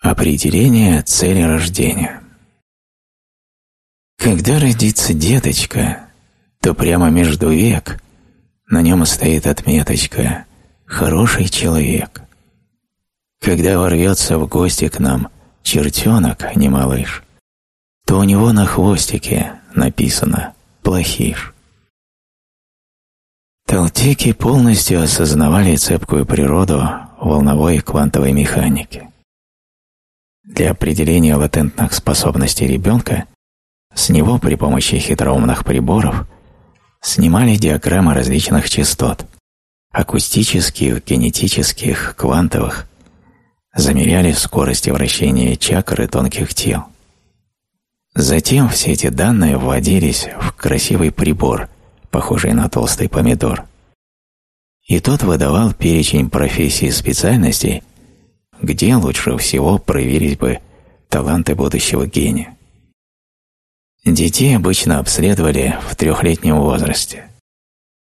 Определение цели рождения. Когда родится деточка, то прямо между век на нем стоит отметочка «Хороший человек». Когда ворвется в гости к нам чертенок, не малыш, то у него на хвостике написано «Плохиш». Толтеки полностью осознавали цепкую природу волновой и квантовой механики. Для определения латентных способностей ребенка с него при помощи хитроумных приборов снимали диаграммы различных частот – акустических, генетических, квантовых, замеряли скорость вращения чакр и тонких тел. Затем все эти данные вводились в красивый прибор, похожий на толстый помидор. И тот выдавал перечень профессий и специальностей, где лучше всего проверить бы таланты будущего гения. Детей обычно обследовали в трехлетнем возрасте.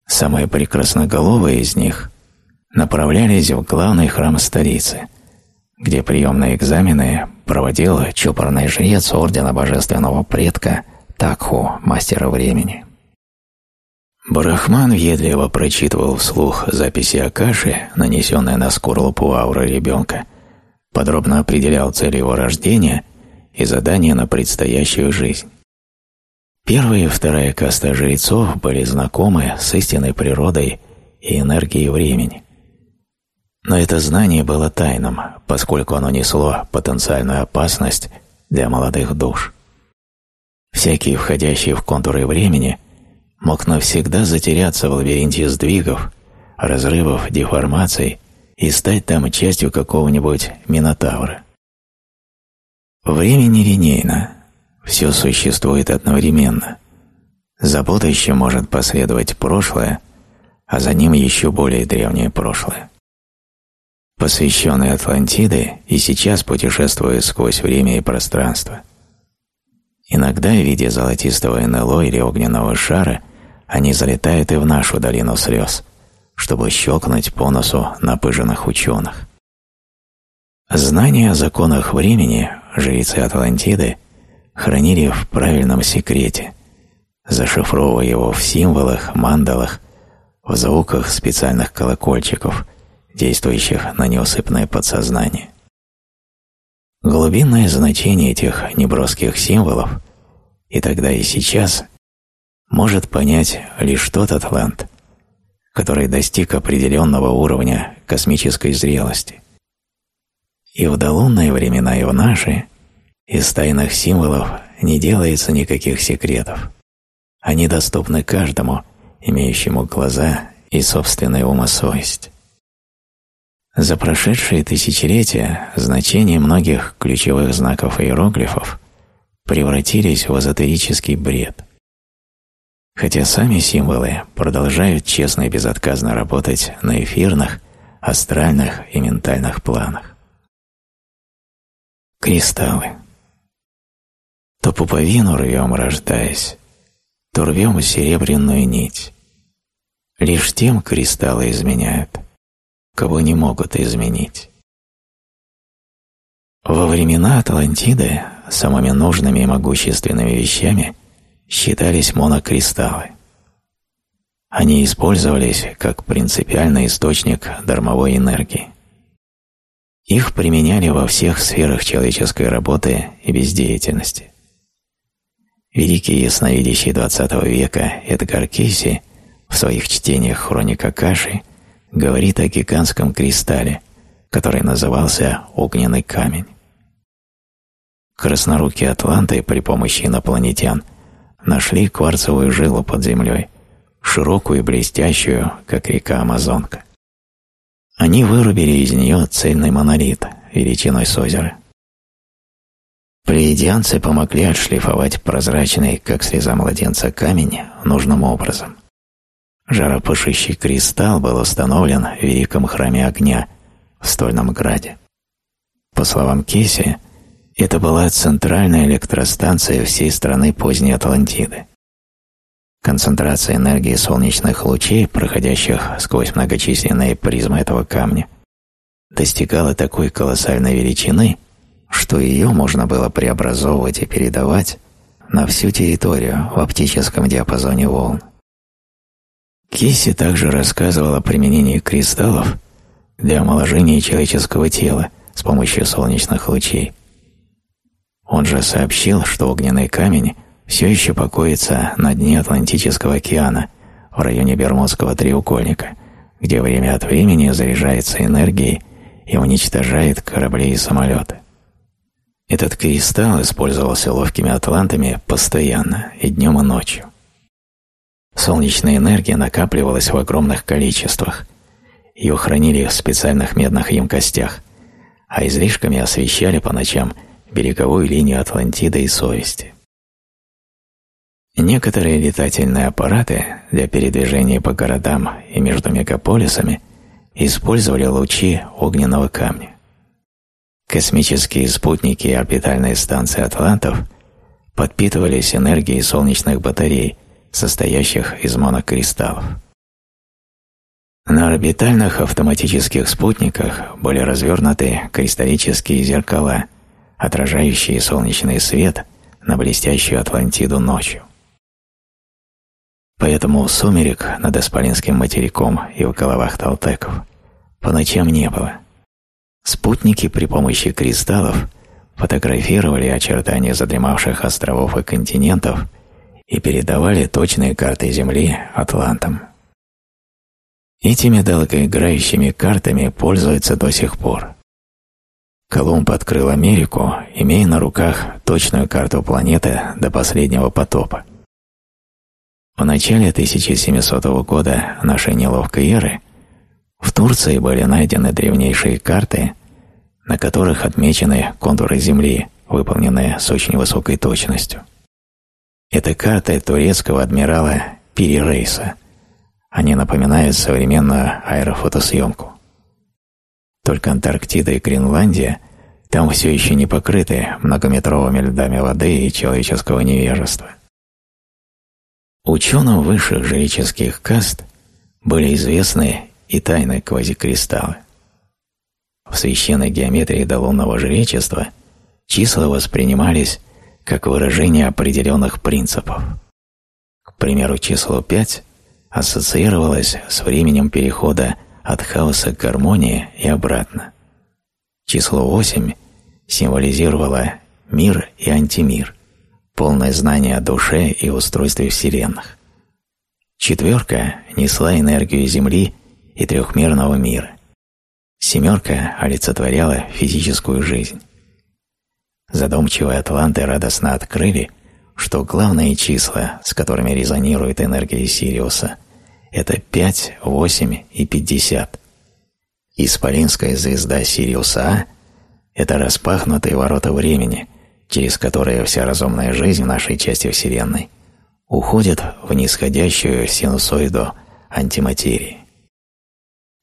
Самые прекрасноголовые из них направлялись в главный храм столицы, где приемные экзамены проводил чопорный жрец Ордена Божественного Предка Такху, мастера времени. Барахман въедливо прочитывал вслух записи Акаши, нанесенные на скорлупу ауры ребенка, подробно определял цель его рождения и задания на предстоящую жизнь. Первая и вторая каста жрецов были знакомы с истинной природой и энергией времени. Но это знание было тайным, поскольку оно несло потенциальную опасность для молодых душ. Всякий, входящий в контуры времени, мог навсегда затеряться в лабиринте сдвигов, разрывов, деформаций и стать там частью какого-нибудь Минотавра. Время нелинейно, все существует одновременно. За будущим может последовать прошлое, а за ним еще более древнее прошлое. Посвященные Атлантиды и сейчас путешествуют сквозь время и пространство. Иногда в виде золотистого НЛО или огненного шара они залетают и в нашу долину слез – чтобы щелкнуть по носу напыженных ученых. Знания о законах времени жрецы Атлантиды хранили в правильном секрете, зашифровывая его в символах, мандалах, в звуках специальных колокольчиков, действующих на неусыпное подсознание. Глубинное значение этих неброских символов и тогда и сейчас может понять лишь тот атлант, который достиг определенного уровня космической зрелости. И в долунные времена, и в наши из тайных символов не делается никаких секретов. Они доступны каждому, имеющему глаза и собственную умосовесть. За прошедшие тысячелетия значение многих ключевых знаков иероглифов превратились в эзотерический бред – хотя сами символы продолжают честно и безотказно работать на эфирных, астральных и ментальных планах. Кристаллы. То пуповину рвем, рождаясь, то рвем серебряную нить. Лишь тем кристаллы изменяют, кого не могут изменить. Во времена Атлантиды самыми нужными и могущественными вещами – считались монокристаллы. Они использовались как принципиальный источник дармовой энергии. Их применяли во всех сферах человеческой работы и бездеятельности. Великий ясновидящий XX века Эдгар Кейси в своих чтениях «Хроника Каши» говорит о гигантском кристалле, который назывался «огненный камень». Краснорукие атланты при помощи инопланетян – нашли кварцевую жилу под землей, широкую и блестящую, как река Амазонка. Они вырубили из нее цельный монолит величиной с озера. Плеядианцы помогли отшлифовать прозрачный, как слеза младенца, камень нужным образом. Жаропышущий кристалл был установлен в великом храме огня в Стольном Граде. По словам Кейси, это была центральная электростанция всей страны поздней Атлантиды. Концентрация энергии солнечных лучей, проходящих сквозь многочисленные призмы этого камня, достигала такой колоссальной величины, что ее можно было преобразовывать и передавать на всю территорию в оптическом диапазоне волн. Кисси также рассказывал о применении кристаллов для омоложения человеческого тела с помощью солнечных лучей. Он же сообщил, что огненный камень все еще покоится на дне Атлантического океана в районе Бермудского треугольника, где время от времени заряжается энергией и уничтожает корабли и самолеты. Этот кристалл использовался ловкими атлантами постоянно, и днем, и ночью. Солнечная энергия накапливалась в огромных количествах. Ее хранили в специальных медных емкостях, а излишками освещали по ночам береговую линию Атлантиды и Совести. Некоторые летательные аппараты для передвижения по городам и между мегаполисами использовали лучи огненного камня. Космические спутники и орбитальные станции атлантов подпитывались энергией солнечных батарей, состоящих из монокристаллов. На орбитальных автоматических спутниках были развернуты кристаллические зеркала, отражающие солнечный свет на блестящую Атлантиду ночью. Поэтому сумерек над Исполинским материком и в головах толтеков по ночам не было – Спутники при помощи кристаллов фотографировали очертания задремавших островов и континентов и передавали точные карты Земли атлантам. Этими долгоиграющими картами пользуются до сих пор. Колумб открыл Америку, имея на руках точную карту планеты до последнего потопа. В начале 1700 года нашей неловкой эры в Турции были найдены древнейшие карты, на которых отмечены контуры Земли, выполненные с очень высокой точностью. Это карты турецкого адмирала Пири Рейса. Они напоминают современную аэрофотосъемку. Только Антарктида и Гренландия там все еще не покрыты многометровыми льдами воды и человеческого невежества. Ученым высших жреческих каст были известны и тайны квазикристаллы. В священной геометрии до лунного жречества числа воспринимались как выражение определенных принципов. К примеру, число 5 ассоциировалось с временем перехода от хаоса к гармонии и обратно. Число 8 символизировало мир и антимир, полное знание о душе и устройстве вселенных. Четверка несла энергию Земли и трехмерного мира. Семерка олицетворяла физическую жизнь. Задумчивые атланты радостно открыли, что главные числа, с которыми резонирует энергия Сириуса, это 5, 8 и 50. Исполинская звезда Сириуса А – это распахнутые ворота времени, через которые вся разумная жизнь в нашей части Вселенной уходит в нисходящую синусоиду антиматерии.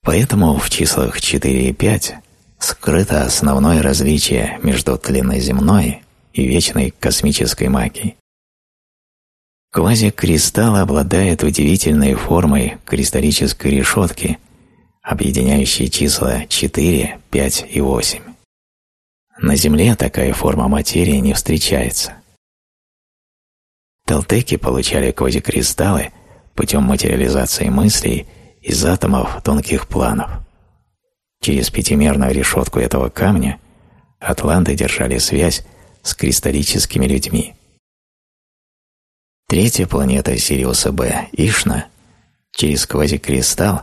Поэтому в числах 4 и 5 скрыто основное различие между тленноземной и вечной космической магией. Квазикристалл обладает удивительной формой кристаллической решетки, объединяющей числа 4, 5 и 8. На Земле такая форма материи не встречается. Толтеки получали квазикристаллы путем материализации мыслей – из атомов тонких планов. Через пятимерную решетку этого камня атланты держали связь с кристаллическими людьми. Третья планета Сириуса Б, Ишна, через квазикристалл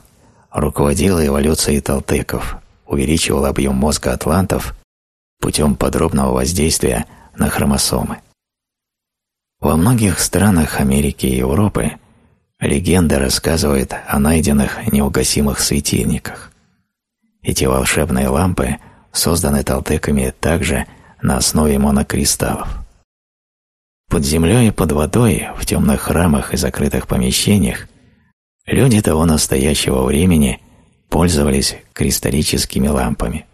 руководила эволюцией толтеков, увеличивала объем мозга атлантов путем подробного воздействия на хромосомы. Во многих странах Америки и Европы Легенда рассказывает о найденных неугасимых светильниках. Эти волшебные лампы созданы толтеками также на основе монокристаллов. Под землей и под водой, в темных храмах и закрытых помещениях, люди того настоящего времени пользовались кристаллическими лампами.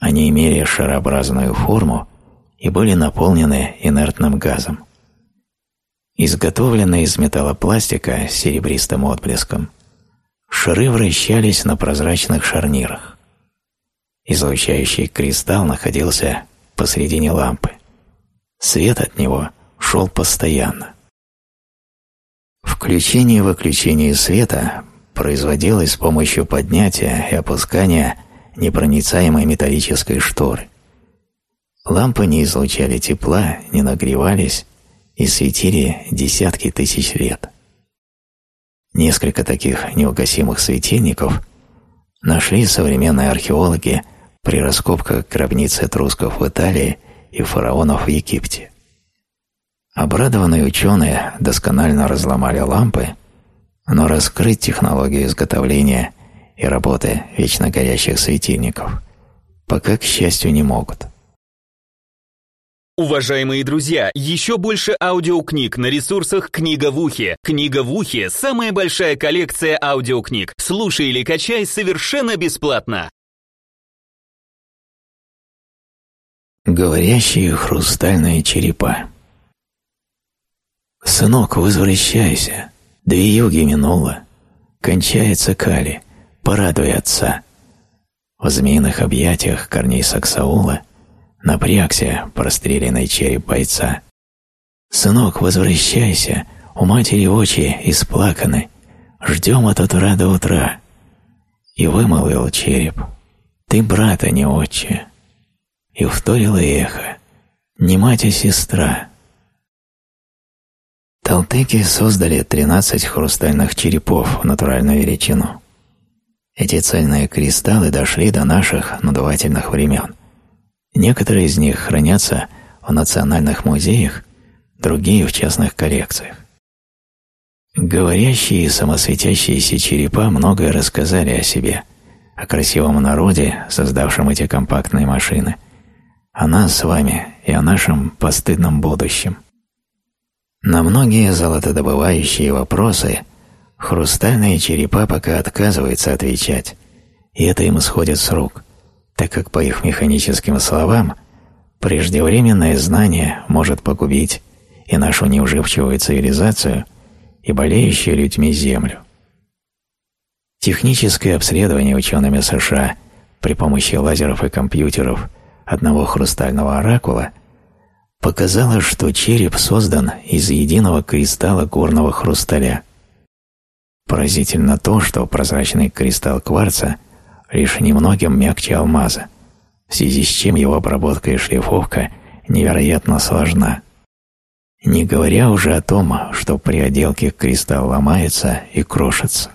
Они имели шарообразную форму и были наполнены инертным газом. Изготовленные из металлопластика с серебристым отблеском, шары вращались на прозрачных шарнирах. Излучающий кристалл находился посредине лампы. Свет от него шел постоянно. Включение и выключение света производилось с помощью поднятия и опускания непроницаемой металлической шторы. Лампы не излучали тепла, не нагревались и светили десятки тысяч лет. Несколько таких неугасимых светильников нашли современные археологи при раскопках гробниц этрусков в Италии и фараонов в Египте. Обрадованные ученые досконально разломали лампы, но раскрыть технологию изготовления и работы вечно горящих светильников пока, к счастью, не могут. Уважаемые друзья, еще больше аудиокниг на ресурсах «Книга в ухе». «Книга в ухе» — самая большая коллекция аудиокниг. Слушай или качай совершенно бесплатно. Говорящие хрустальные черепа «Сынок, возвращайся. Две юги минуло. Кончается Кали. Порадуй отца». В змеиных объятиях корней Саксаула напрягся простреленный череп бойца. «Сынок, возвращайся, у матери очи исплаканы, ждем от утра до утра». И вымолвил череп, «Ты брата не отче». И вторило эхо, «Не мать, а сестра». Талтеки создали 13 хрустальных черепов в натуральную величину. Эти цельные кристаллы дошли до наших надувательных времен – Некоторые из них хранятся в национальных музеях, другие в частных коллекциях. Говорящие и самосветящиеся черепа многое рассказали о себе, о красивом народе, создавшем эти компактные машины, о нас с вами и о нашем постыдном будущем. На многие золотодобывающие вопросы хрустальные черепа пока отказываются отвечать, и это им исходит с рук так как, по их механическим словам, преждевременное знание может погубить и нашу неуживчивую цивилизацию, и болеющую людьми Землю. Техническое обследование учеными США при помощи лазеров и компьютеров одного хрустального оракула показало, что череп создан из единого кристалла горного хрусталя. Поразительно то, что прозрачный кристалл кварца лишь немногим мягче алмаза, в связи с чем его обработка и шлифовка невероятно сложна. Не говоря уже о том, что при отделке кристалл ломается и крошится.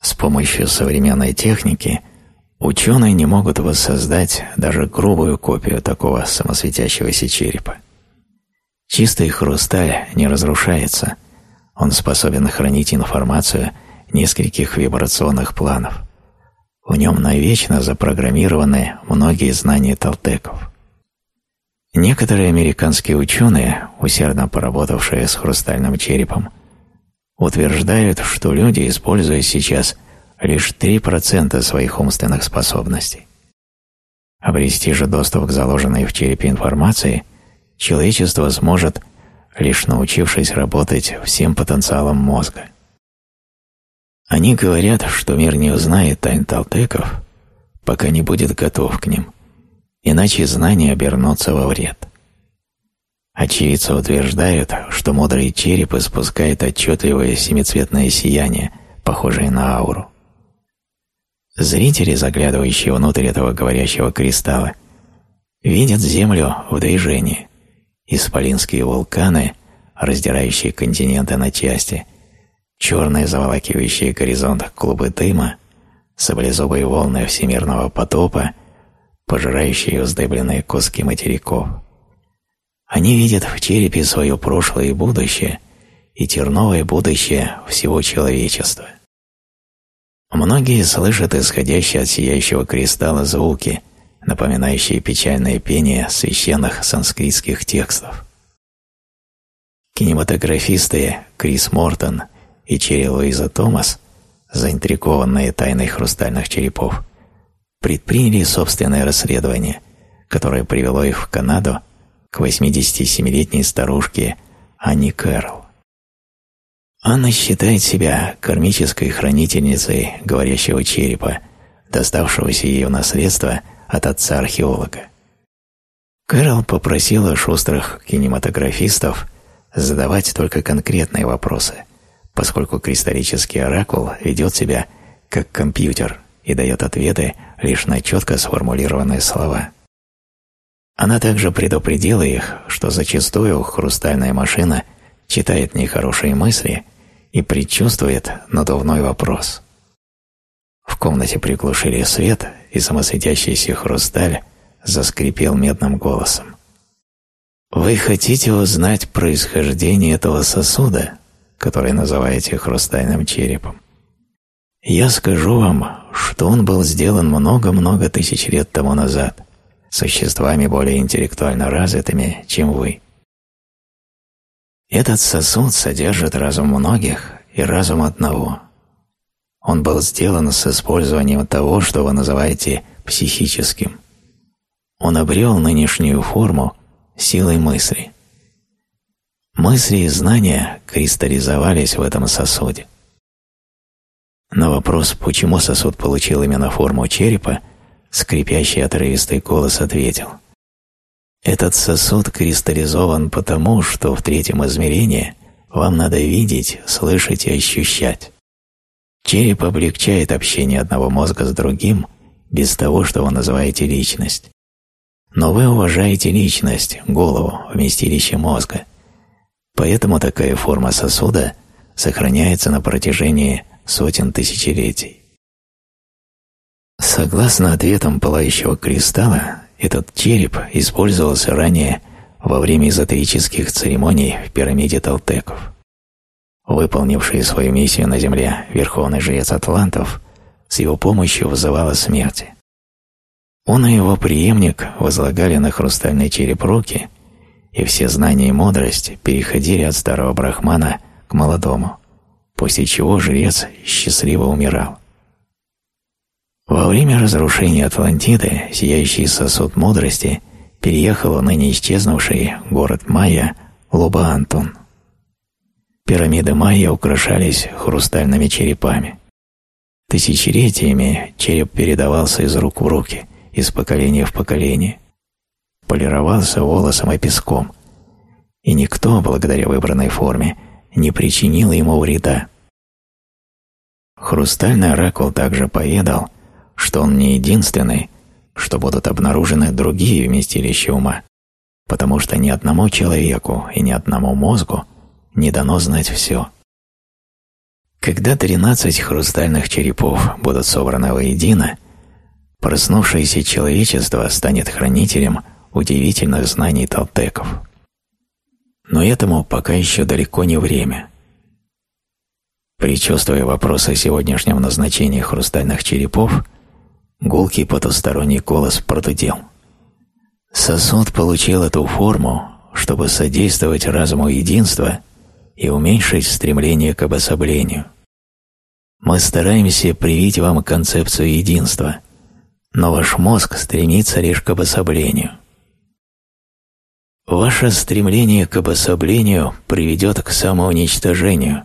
С помощью современной техники ученые не могут воссоздать даже грубую копию такого самосветящегося черепа. Чистый хрусталь не разрушается, он способен хранить информацию нескольких вибрационных планов. В нем навечно запрограммированы многие знания толтеков. Некоторые американские ученые, усердно поработавшие с хрустальным черепом, утверждают, что люди используют сейчас лишь 3% своих умственных способностей. Обрести же доступ к заложенной в черепе информации человечество сможет, лишь научившись работать всем потенциалом мозга – они говорят, что мир не узнает тайн талтеков, пока не будет готов к ним, иначе знания обернутся во вред. Очевидцы утверждают, что мудрый череп испускает отчетливое семицветное сияние, похожее на ауру. Зрители, заглядывающие внутрь этого говорящего кристалла, видят Землю в движении, исполинские вулканы, раздирающие континенты на части – черные заволакивающие горизонт клубы дыма, саблезубые волны всемирного потопа, пожирающие вздыбленные куски материков. Они видят в черепе свое прошлое и будущее и терновое будущее всего человечества. Многие слышат исходящие от сияющего кристалла звуки, напоминающие печальное пение священных санскритских текстов. Кинематографисты Крис Мортон – и Черри Луиза Томас, заинтригованные тайной хрустальных черепов, предприняли собственное расследование, которое привело их в Канаду к 87-летней старушке Анне Кэрролл. Анна считает себя кармической хранительницей говорящего черепа, доставшегося ей в наследство от отца-археолога. Кэрол попросила шустрых кинематографистов задавать только конкретные вопросы, поскольку кристаллический оракул ведет себя как компьютер и дает ответы лишь на четко сформулированные слова. Она также предупредила их, что зачастую хрустальная машина читает нехорошие мысли и предчувствует надувной вопрос. В комнате приглушили свет, и самосветящийся хрусталь заскрипел медным голосом. «Вы хотите узнать происхождение этого сосуда, который называете хрустальным черепом? Я скажу вам, что он был сделан много-много тысяч лет тому назад, существами более интеллектуально развитыми, чем вы. Этот сосуд содержит разум многих и разум одного. Он был сделан с использованием того, что вы называете психическим. Он обрел нынешнюю форму силой мысли. Мысли и знания кристаллизовались в этом сосуде. На вопрос, почему сосуд получил именно форму черепа, скрипящий отрывистый голос ответил. Этот сосуд кристаллизован потому, что в третьем измерении вам надо видеть, слышать и ощущать. Череп облегчает общение одного мозга с другим без того, что вы называете личность. Но вы уважаете личность, голову, вместилище мозга. Поэтому такая форма сосуда сохраняется на протяжении сотен тысячелетий. Согласно ответам пылающего кристалла, этот череп использовался ранее во время эзотерических церемоний в пирамиде Толтеков. Выполнивший свою миссию на Земле верховный жрец Атлантов с его помощью вызывала смерти. Он и его преемник возлагали на хрустальный череп руки, и все знания и мудрость переходили от старого брахмана к молодому после чего жрец счастливо умирал. Во время разрушения Атлантиды сияющий сосуд мудрости переехал в ныне исчезнувший город Майя Лубаантун. Пирамиды Майя украшались хрустальными черепами. Тысячелетиями череп передавался из рук в руки, из поколения в поколение. Полировался волосом и песком. И никто, благодаря выбранной форме, не причинил ему вреда. Хрустальный оракул также поведал, что он не единственный, что будут обнаружены другие вместилища ума, потому что ни одному человеку и ни одному мозгу не дано знать все. Когда тринадцать хрустальных черепов будут собраны воедино, проснувшееся человечество станет хранителем удивительных знаний толтеков. Но этому пока еще далеко не время. Причувствуя вопрос о сегодняшнем назначении хрустальных черепов, гулкий потусторонний голос продудел. Сосуд получил эту форму, чтобы содействовать разуму единства и уменьшить стремление к обособлению. Мы стараемся привить вам концепцию единства, но ваш мозг стремится лишь к обособлению – Ваше стремление к обособлению приведет к самоуничтожению,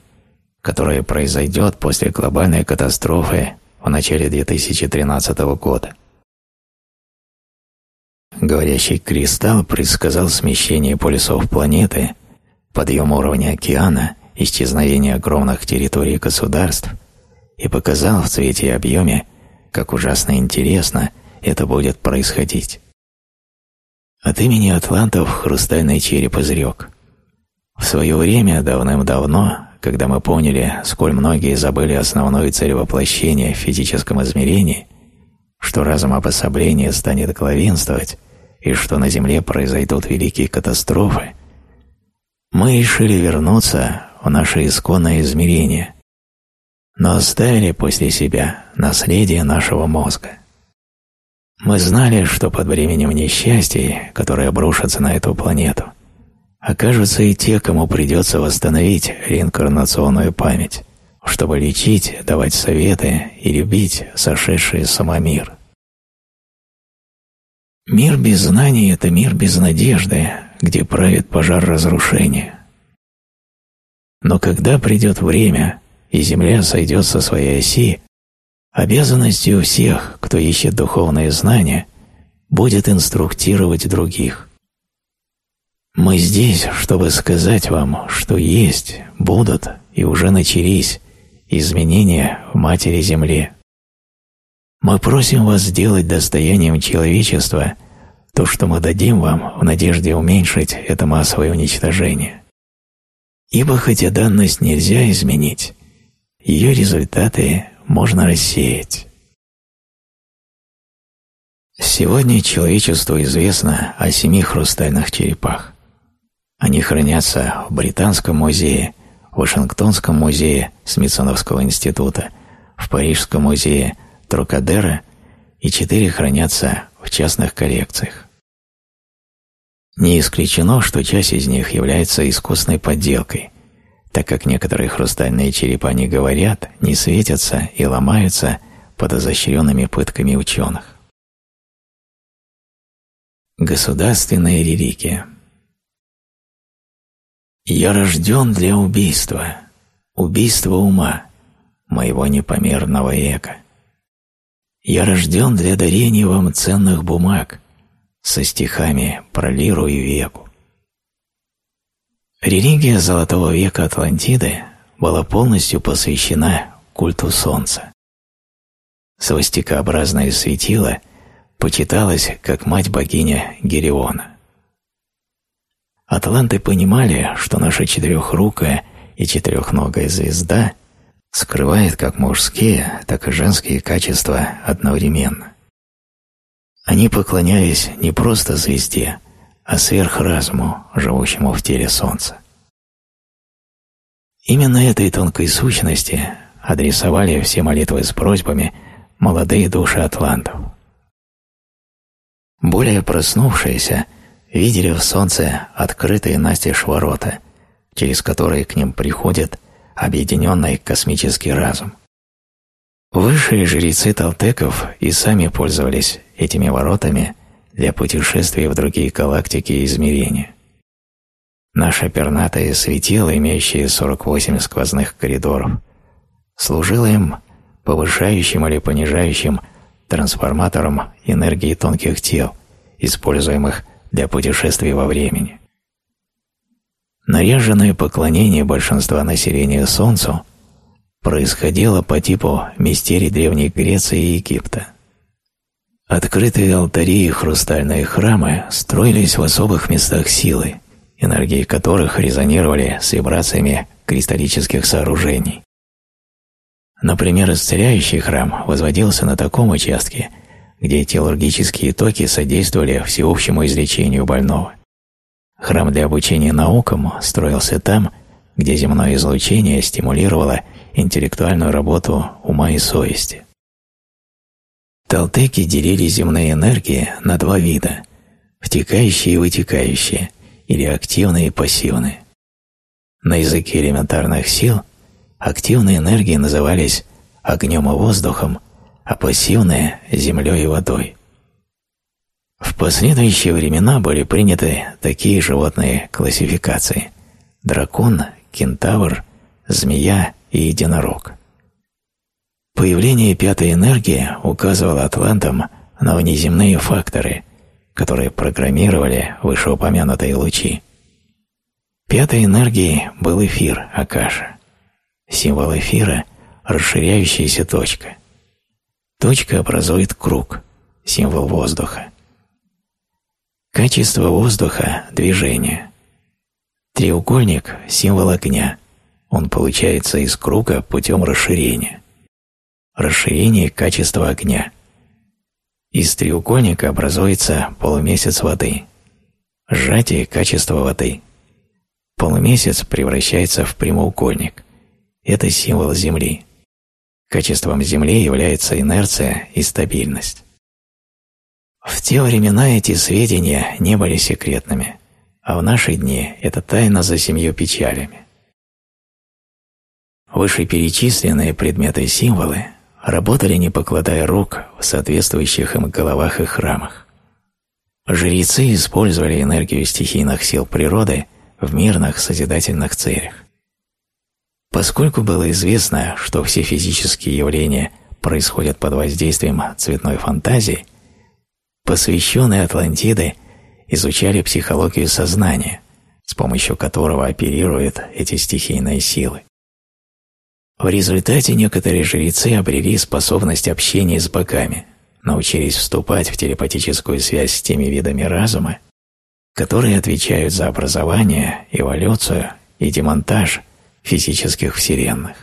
которое произойдет после глобальной катастрофы в начале 2013 года. Говорящий кристалл предсказал смещение полюсов планеты, подъем уровня океана, исчезновение огромных территорий государств и показал в цвете и объеме, как ужасно интересно это будет происходить. От имени атлантов хрустальный череп изрек. В свое время, давным-давно, когда мы поняли, сколь многие забыли основную цель воплощения в физическом измерении, что разум обособления станет главенствовать и что на Земле произойдут великие катастрофы, мы решили вернуться в наше исконное измерение, но оставили после себя наследие нашего мозга. Мы знали, что под временем несчастий, которые обрушатся на эту планету, окажутся и те, кому придется восстановить реинкарнационную память, чтобы лечить, давать советы и любить сошедший сама мир. Мир без знаний – это мир без надежды, где правит пожар разрушения. Но когда придет время, и Земля сойдет со своей оси, Обязанностью всех, кто ищет духовные знания, будет инструктировать других. Мы здесь, чтобы сказать вам, что есть, будут и уже начались изменения в Матери Земле. Мы просим вас сделать достоянием человечества то, что мы дадим вам в надежде уменьшить это массовое уничтожение. Ибо хотя данность нельзя изменить, ее результаты можно рассеять. Сегодня человечеству известно о семи хрустальных черепах. Они хранятся в Британском музее, в Вашингтонском музее Смитсоновского института, в Парижском музее Трокадера и четыре хранятся в частных коллекциях. Не исключено, что часть из них является искусной подделкой, так как некоторые хрустальные черепа не говорят, не светятся и ломаются под изощренными пытками ученых. Государственная религия «Я рожден для убийства, убийства ума, моего непомерного эго. Я рожден для дарения вам ценных бумаг, со стихами про лиру и веку. Религия Золотого века Атлантиды была полностью посвящена культу Солнца. Свастикообразное светило почиталось как мать-богиня Гериона. Атланты понимали, что наша четырехрукая и четырехногая звезда скрывает как мужские, так и женские качества одновременно. Они поклонялись не просто звезде, а сверхразуму, живущему в теле Солнца. Именно этой тонкой сущности адресовали все молитвы с просьбами молодые души атлантов. Более проснувшиеся видели в солнце открытые настежь ворота, через которые к ним приходит объединенный космический разум. Высшие жрецы Талтеков и сами пользовались этими воротами для путешествий в другие галактики и измерения. Наше пернатое светило, имеющее 48 сквозных коридоров, служило им повышающим или понижающим трансформатором энергии тонких тел, используемых для путешествий во времени. Наряженное поклонение большинства населения Солнцу происходило по типу мистерий Древней Греции и Египта. Открытые алтари и хрустальные храмы строились в особых местах силы, энергии которых резонировали с вибрациями кристаллических сооружений. Например, исцеляющий храм возводился на таком участке, где телургические токи содействовали всеобщему излечению больного. Храм для обучения наукам строился там, где земное излучение стимулировало интеллектуальную работу ума и совести. Талтеки делили земные энергии на два вида – втекающие и вытекающие, или активные и пассивные. На языке элементарных сил активные энергии назывались огнем и воздухом, а пассивные – землей и водой. В последующие времена были приняты такие животные классификации – дракон, кентавр, змея и единорог. Появление пятой энергии указывало атлантам на внеземные факторы, которые программировали вышеупомянутые лучи. Пятой энергией был эфир Акаша. Символ эфира – расширяющаяся точка. Точка образует круг, символ воздуха. Качество воздуха – движение. Треугольник – символ огня. Он получается из круга путем расширения. Расширение качества огня. Из треугольника образуется полумесяц воды. Сжатие качества воды. Полумесяц превращается в прямоугольник. Это символ Земли. Качеством Земли является инерция и стабильность. В те времена эти сведения не были секретными, а в наши дни это тайна за семью печалями. Вышеперечисленные предметы и символы работали не покладая рук в соответствующих им головах и храмах. Жрецы использовали энергию стихийных сил природы в мирных созидательных целях. Поскольку было известно, что все физические явления происходят под воздействием цветной фантазии, посвященные Атлантиды изучали психологию сознания, с помощью которого оперируют эти стихийные силы. В результате некоторые жрецы обрели способность общения с богами, научились вступать в телепатическую связь с теми видами разума, которые отвечают за образование, эволюцию и демонтаж физических вселенных.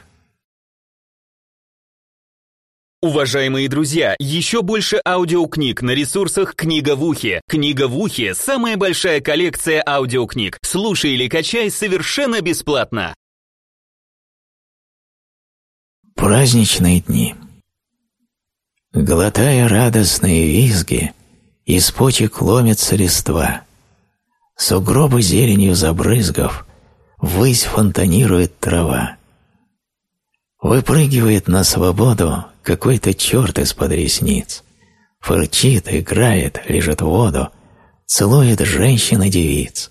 Уважаемые друзья, еще больше аудиокниг на ресурсах «Книга в ухе». «Книга в ухе» — самая большая коллекция аудиокниг. Слушай или качай совершенно бесплатно. Праздничные дни Глотая радостные визги, из почек ломятся листва. Сугробы зеленью забрызгав, ввысь фонтанирует трава. Выпрыгивает на свободу какой-то черт из-под ресниц. Фырчит, играет, лежит в воду, целует женщин и девиц.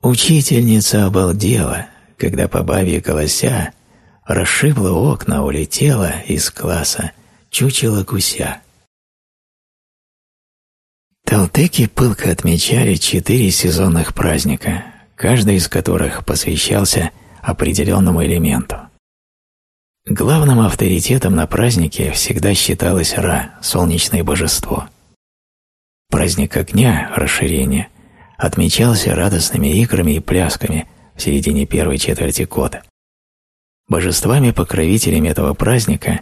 Учительница обалдела, когда по бабе голося расшибла окна, улетела из класса чучело гуся. Талтеки пылко отмечали четыре сезонных праздника, каждый из которых посвящался определенному элементу. Главным авторитетом на празднике всегда считалось Ра, солнечное божество. Праздник огня, расширения, отмечался радостными играми и плясками в середине первой четверти года. Божествами-покровителями этого праздника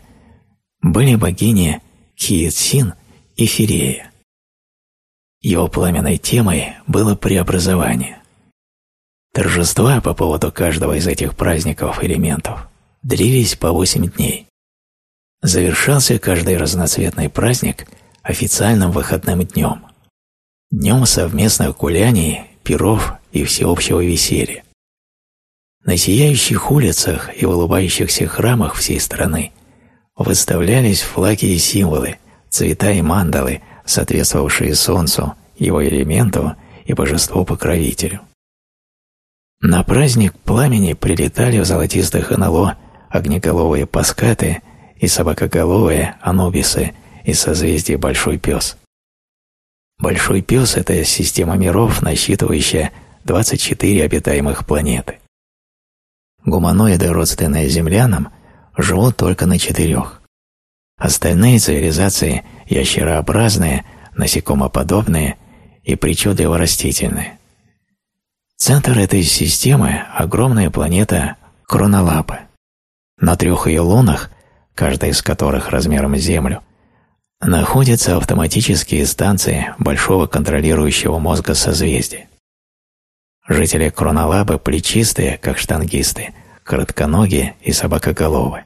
были богини Киетсин и Фирея. Его пламенной темой было преобразование. Торжества по поводу каждого из этих праздников элементов длились по восемь дней. Завершался каждый разноцветный праздник официальным выходным днем, днем совместных гуляний, пиров и всеобщего веселья. На сияющих улицах и улыбающихся храмах всей страны выставлялись флаги и символы, цвета и мандалы, соответствовавшие Солнцу, его элементу и божеству-покровителю. На праздник пламени прилетали в золотистых НЛО огнеголовые паскаты и собакоголовые анубисы из созвездия Большой Пес. Большой Пес – это система миров, насчитывающая 24 обитаемых планеты. Гуманоиды, родственные землянам, живут только на четырех. Остальные цивилизации ящерообразные, насекомоподобные и причудливо растительные. Центр этой системы – огромная планета Кронолапа. На трех ее лунах, каждая из которых размером с Землю, находятся автоматические станции большого контролирующего мозга созвездия. Жители Кронолабы плечистые, как штангисты, коротконогие и собакоголовые.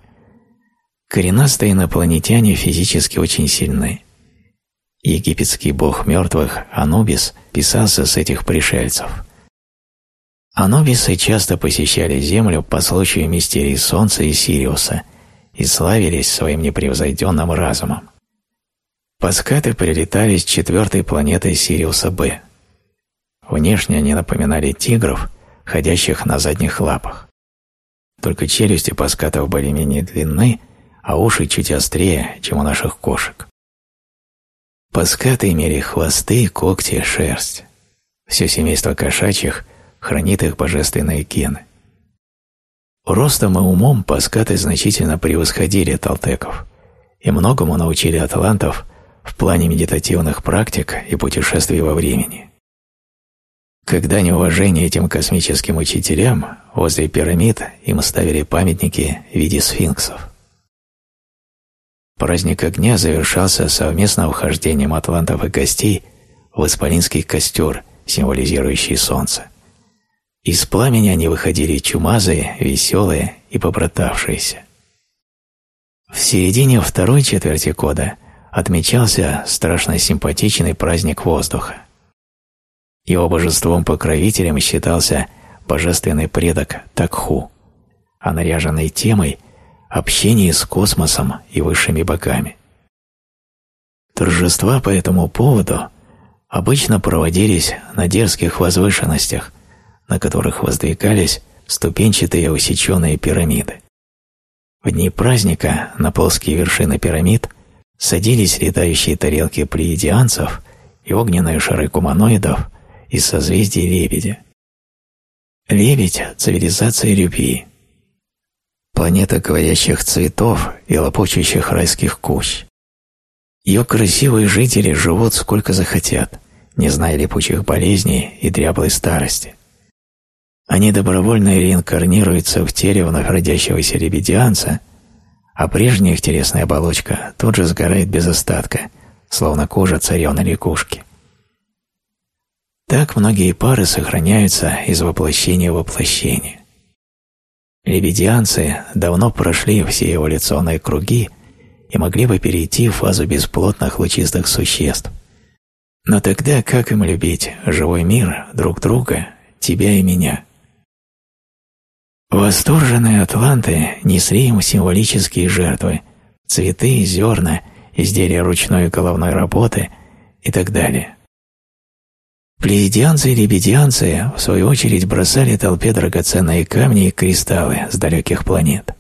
Коренастые инопланетяне физически очень сильны. Египетский бог мертвых Анубис писался с этих пришельцев – Анубисы часто посещали Землю по случаю мистерий Солнца и Сириуса и славились своим непревзойденным разумом. Паскаты прилетали с четвертой планеты Сириуса Б. Внешне они напоминали тигров, ходящих на задних лапах. Только челюсти паскатов были менее длинны, а уши чуть острее, чем у наших кошек. Паскаты имели хвосты, когти, шерсть. Все семейство кошачьих хранит их божественные гены. Ростом и умом паскаты значительно превосходили талтеков и многому научили атлантов в плане медитативных практик и путешествий во времени. Когда неуважение этим космическим учителям, возле пирамид им ставили памятники в виде сфинксов. Праздник огня завершался совместным вхождением атлантов и гостей в исполинский костер, символизирующий солнце. Из пламени они выходили чумазые, веселые и побратавшиеся. В середине второй четверти года отмечался страшно симпатичный праздник воздуха. Его божеством-покровителем считался божественный предок Такху, а наряженной темой – общение с космосом и высшими богами. Торжества по этому поводу обычно проводились на дерзких возвышенностях – на которых воздвигались ступенчатые усеченные пирамиды. В дни праздника на плоские вершины пирамид садились летающие тарелки плеядианцев и огненные шары гуманоидов из созвездия Лебедя. Лебедь – цивилизация любви. Планета говорящих цветов и лопочущих райских кущ. Ее красивые жители живут сколько захотят, не зная липучих болезней и дряблой старости. Они добровольно реинкарнируются в теле вновь родящегося лебедианца, а прежняя их телесная оболочка тут же сгорает без остатка, словно кожа царевной лягушки. Так многие пары сохраняются из воплощения в воплощение. Лебедианцы давно прошли все эволюционные круги и могли бы перейти в фазу бесплотных лучистых существ. Но тогда как им любить живой мир, друг друга, тебя и меня? Восторженные атланты несли им символические жертвы – цветы, зерна, изделия ручной и головной работы и так далее. Плеядианцы и лебедианцы, в свою очередь, бросали толпе драгоценные камни и кристаллы с далеких планет.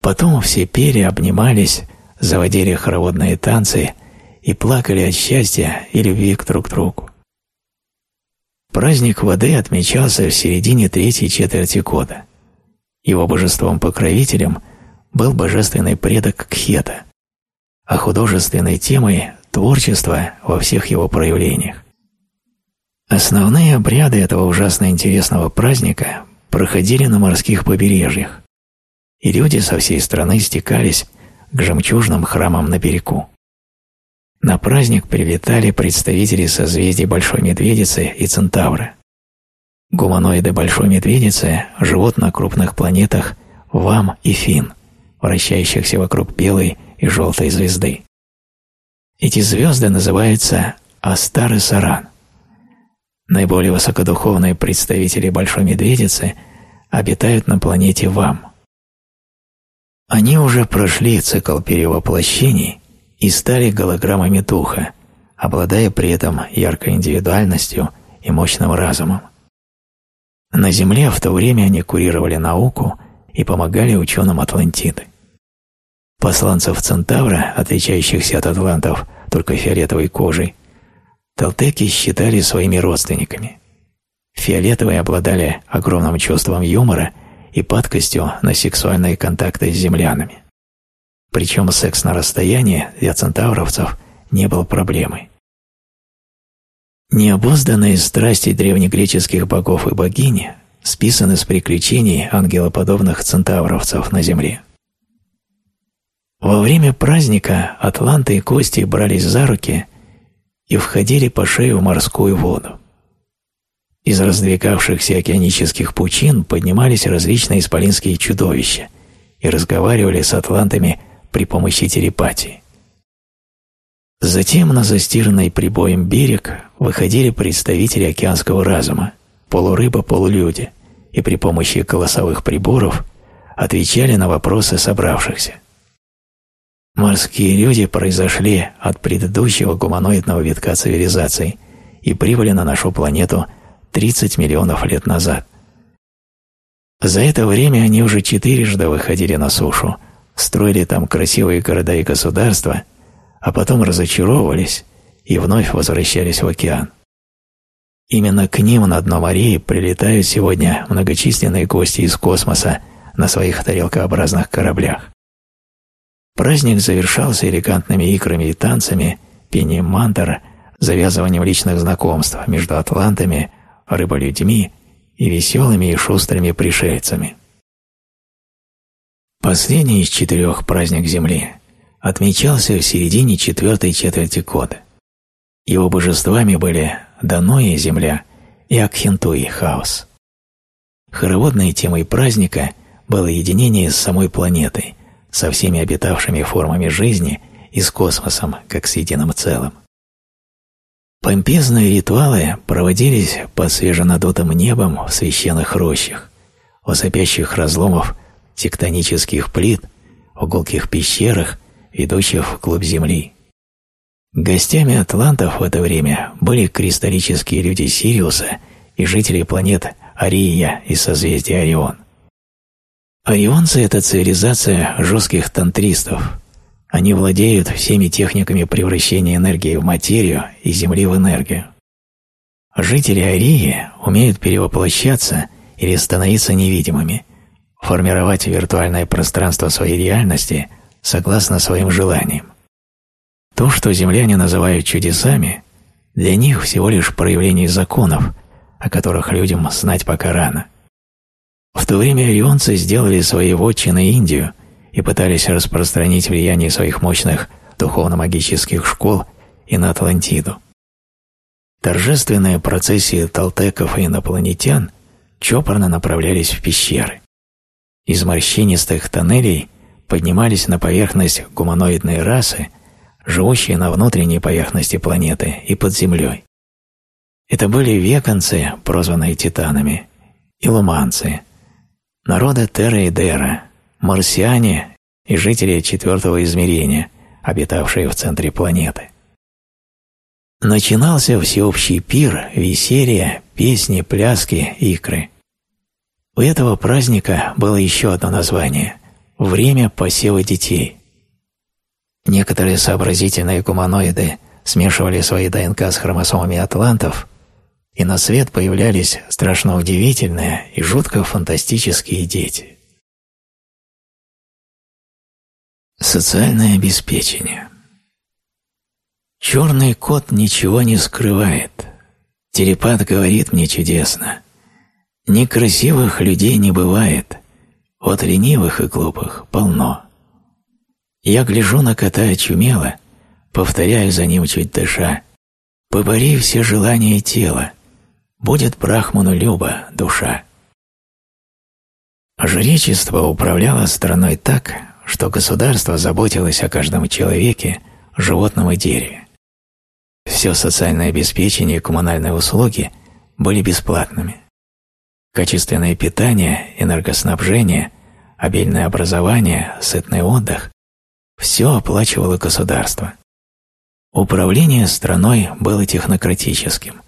Потом все пели, обнимались, заводили хороводные танцы и плакали от счастья и любви к друг другу. Праздник воды отмечался в середине третьей четверти года. Его божеством-покровителем был божественный предок Кхета, а художественной темой – творчество во всех его проявлениях. Основные обряды этого ужасно интересного праздника проходили на морских побережьях, и люди со всей страны стекались к жемчужным храмам на берегу. На праздник прилетали представители созвездий Большой Медведицы и Центавра. Гуманоиды Большой Медведицы живут на крупных планетах Вам и Фин, вращающихся вокруг белой и желтой звезды. Эти звезды называются Астар и Саран. Наиболее высокодуховные представители Большой Медведицы обитают на планете Вам. Они уже прошли цикл перевоплощений и стали голограммами духа, обладая при этом яркой индивидуальностью и мощным разумом. На Земле в то время они курировали науку и помогали ученым Атлантиды. Посланцев Центавра, отличающихся от атлантов только фиолетовой кожей, толтеки считали своими родственниками. Фиолетовые обладали огромным чувством юмора и падкостью на сексуальные контакты с землянами. Причем секс на расстоянии для центавровцев не был проблемой. Необузданные страсти древнегреческих богов и богини списаны с приключений ангелоподобных центавровцев на земле. Во время праздника атланты и кости брались за руки и входили по шею в морскую воду. Из раздвигавшихся океанических пучин поднимались различные исполинские чудовища и разговаривали с атлантами при помощи телепатии. Затем на застиранный прибоем берег выходили представители океанского разума, полурыба-полулюди, и при помощи голосовых приборов отвечали на вопросы собравшихся. Морские люди произошли от предыдущего гуманоидного витка цивилизаций и прибыли на нашу планету 30 миллионов лет назад. За это время они уже четырежды выходили на сушу, строили там красивые города и государства – а потом разочаровывались и вновь возвращались в океан. Именно к ним на дно морей прилетают сегодня многочисленные гости из космоса на своих тарелкообразных кораблях. Праздник завершался элегантными икрами и танцами, пением мантр, завязыванием личных знакомств между атлантами, рыболюдьми и веселыми и шустрыми пришельцами. Последний из четырех праздник Земли отмечался в середине четвертой четверти года. Его божествами были Даноя – Земля и Акхентуи – Хаос. Хороводной темой праздника было единение с самой планетой, со всеми обитавшими формами жизни и с космосом, как с единым целым. Помпезные ритуалы проводились под свеженадутым небом в священных рощах, у сопящих разломов тектонических плит, в гулких пещерах ведущих в клуб Земли. Гостями атлантов в это время были кристаллические люди Сириуса и жители планет Ария и созвездия Орион. Орионцы – это цивилизация жестких тантристов. Они владеют всеми техниками превращения энергии в материю и Земли в энергию. Жители Арии умеют перевоплощаться или становиться невидимыми, формировать виртуальное пространство своей реальности согласно своим желаниям. То, что земляне называют чудесами, для них всего лишь проявление законов, о которых людям знать пока рано. В то время орионцы сделали своей вотчиной Индию и пытались распространить влияние своих мощных духовно-магических школ и на Атлантиду. Торжественные процессии толтеков и инопланетян чопорно направлялись в пещеры. Из морщинистых тоннелей поднимались на поверхность гуманоидные расы, живущие на внутренней поверхности планеты и под землей. Это были веканцы, прозванные титанами, и луманцы, народы Терра и Дера, марсиане и жители четвертого измерения, обитавшие в центре планеты. Начинался всеобщий пир, веселье, песни, пляски, икры. У этого праздника было еще одно название – «Время посева детей». Некоторые сообразительные гуманоиды смешивали свои ДНК с хромосомами атлантов, и на свет появлялись страшно удивительные и жутко фантастические дети. Социальное обеспечение Черный кот ничего не скрывает. Телепат говорит мне чудесно. Некрасивых людей не бывает, вот ленивых и глупых полно. Я гляжу на кота очумело, повторяю за ним чуть дыша. Побори все желания тела, будет Брахману люба душа. Жречество управляло страной так, что государство заботилось о каждом человеке, животном и дереве. Все социальное обеспечение и коммунальные услуги были бесплатными. Качественное питание, энергоснабжение, обильное образование, сытный отдых – все оплачивало государство. Управление страной было технократическим.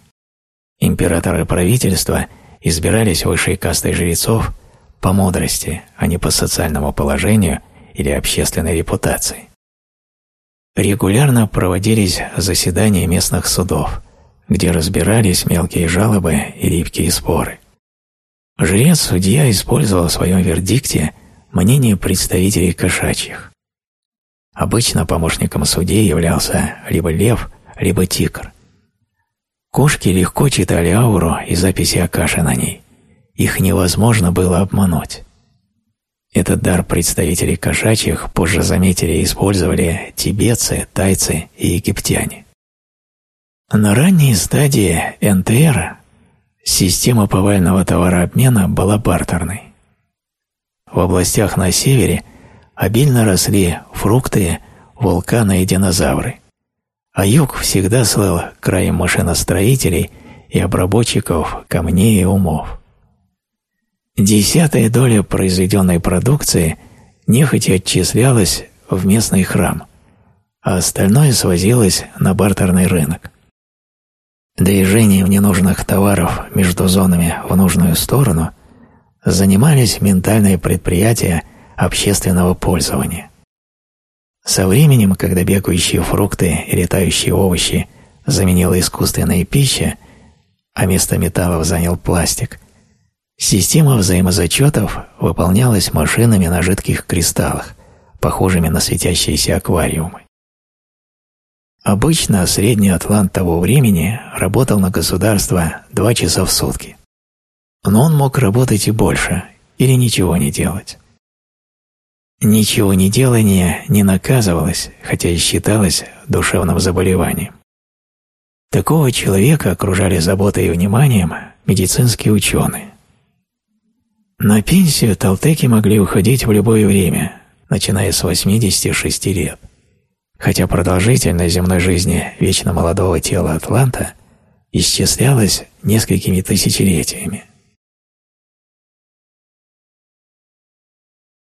Императоры правительства избирались высшей кастой жрецов по мудрости, а не по социальному положению или общественной репутации. Регулярно проводились заседания местных судов, где разбирались мелкие жалобы и липкие споры. Жрец-судья использовал в своем вердикте мнение представителей кошачьих. Обычно помощником судей являлся либо лев, либо тигр. Кошки легко читали ауру и записи Акаши на ней. Их невозможно было обмануть. Этот дар представителей кошачьих позже заметили и использовали тибетцы, тайцы и египтяне. На ранней стадии НТР система повального товарообмена была бартерной. В областях на севере обильно росли фрукты, вулканы и динозавры, а юг всегда слыл краем машиностроителей и обработчиков камней и умов. Десятая доля произведенной продукции нехотя отчислялась в местный храм, а остальное свозилось на бартерный рынок. Движением ненужных товаров между зонами в нужную сторону занимались ментальные предприятия общественного пользования. Со временем, когда бегающие фрукты и летающие овощи заменила искусственная пища, а место металлов занял пластик, Система взаимозачетов выполнялась машинами на жидких кристаллах, похожими на светящиеся аквариумы. Обычно средний атлант того времени работал на государство два часа в сутки. Но он мог работать и больше, или ничего не делать. Ничего не делание не наказывалось, хотя и считалось душевным заболеванием. Такого человека окружали заботой и вниманием медицинские ученые. На пенсию талтеки могли уходить в любое время, начиная с 86 лет. Хотя продолжительность земной жизни вечно молодого тела Атланта исчислялась несколькими тысячелетиями.